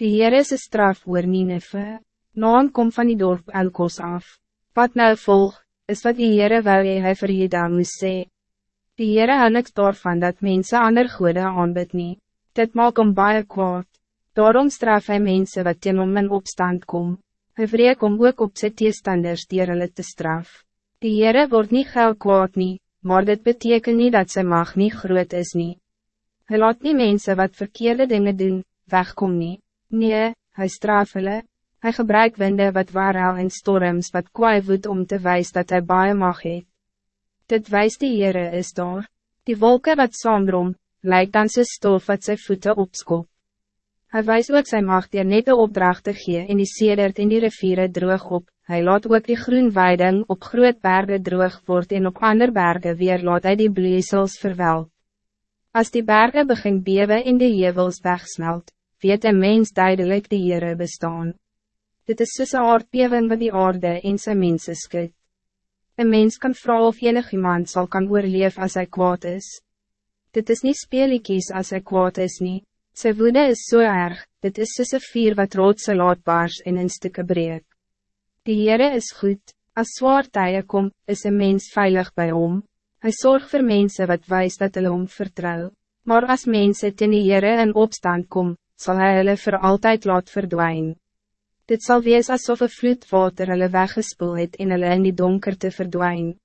Die Heere is straf oor Nineve. Naam kom van die dorp Elkos af. Wat nou volg, is wat die Heere wou hy, hy vir Juda moes sê. Die Heere hou niks daarvan dat mensen ander goede aanbid nie. Dit maak om baie kwaad. Daarom straf hy mensen wat teen om in opstand kom. Hy vreek om ook op sy teestanders dier hulle te straf. Die Heere word niet geld kwaad nie, maar dit betekent niet dat zijn mag niet groot is nie. Hy laat nie mense wat verkeerde dingen doen, wegkom nie. Nee, hij straf hulle. Hy gebruik winde wat waarhou en storms wat kwaai woed om te wijzen dat hij baie mag het. Dit wijst die Heere is daar. Die wolken wat saamdrom, lijkt dan sy stof wat sy voeten opskop. Hij wijst ook zijn macht die net de opdracht te gee en die sedert in die riviere droog op. Hij laat ook die groen weiding op groot bergen droog word en op ander bergen weer laat hy die bloeisels verwelk. Als die bergen begin bewe en die hevels wegsmelt, weet een mens duidelijk die Heere bestaan. Dit is soos een aardbewing wat die aarde en sy mense skit. Een mens kan vragen of enig iemand zal kan oorleef als hij kwaad is. Dit is niet speeliekies als hij kwaad is niet. Sy woede is zo so erg, dit is soos een vier wat roodse laat baars en in stukken breek. Die Heere is goed, als zwaar tye kom, is een mens veilig bij hom. Hij zorgt voor mensen wat wijst dat hulle hom vertrouw. Maar als mensen ten die Heere in opstand kom, zal hij hulle voor altijd laat verdwijnen. Dit zal wees alsof een vloedwater hulle weggespoel het en hulle in die donker te verdwijnen.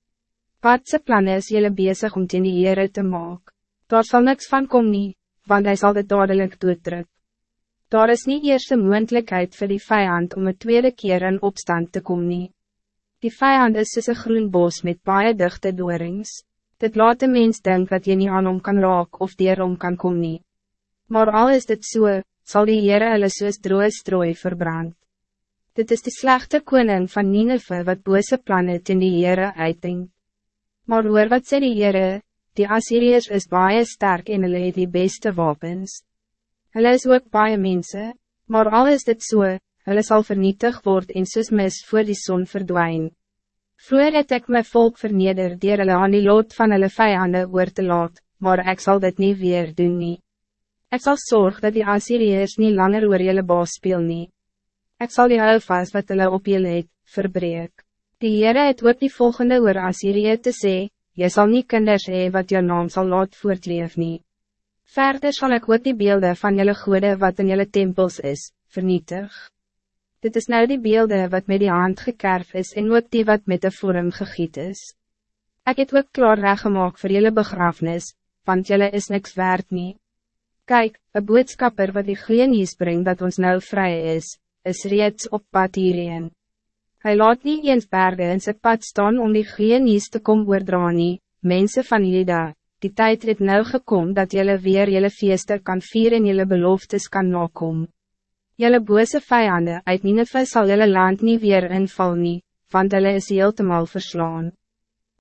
Wat ze plannen is jullie bezig om ten die Heere te maken. Daar zal niks van kom nie, want hij zal het dadelijk doordruk. Daar is niet eerst de moeilijkheid voor die vijand om een tweede keer in opstand te komen. Nie. Die vijand is soos een groen bos met baie dichte doorings. Dit laat de mens denk dat je niet aan hom kan raak of die om kan komen. Nie. Maar al is dit so, zal die Heere hulle soos droe strooi verbrand. Dit is de slechte koning van Nineve wat bose plannen in die Heere uitdink. Maar hoor wat sê die Heere, die Assyriërs is baie sterk en hulle het die beste wapens. Hulle is ook baie mense, maar al is dit so, hulle sal vernietig word en soos mis voor die zon verdwijn. Vroeger het ek my volk verneder dier hulle aan die lood van hulle vijanden oor te laat, maar ik zal dit niet weer doen nie. Ek sal zorg dat die Assyriërs niet langer oor julle baas speel nie. Ek sal die houvast wat hulle op julle het, verbreek. Die Heere het ook die volgende oor Assyrië te sê, Jy zal niet kinders hee wat jou naam zal laat voortleef nie. Verder zal ik ook die beelden van jullie goede wat in jullie tempels is, vernietig. Dit is nou die beelden wat met die hand gekerf is en ook die wat met de vorm gegiet is. Ik het ook klaar reggemaak voor jullie begrafenis, want jullie is niks waard nie. Kijk, een boodskapper wat die goeie nieuws brengt dat ons nou vrij is, is reeds op pad hierheen. Hij laat niet eens bergen in zijn pad staan om die goeie nieuws te kom oordra nie, mense van Juda, die tijd het nou gekom dat jullie weer jullie feesten kan vieren en jullie beloftes kan nakom. Jullie bose vijanden uit Nineveh sal jullie land niet weer inval nie, want hulle is heeltemal verslaan.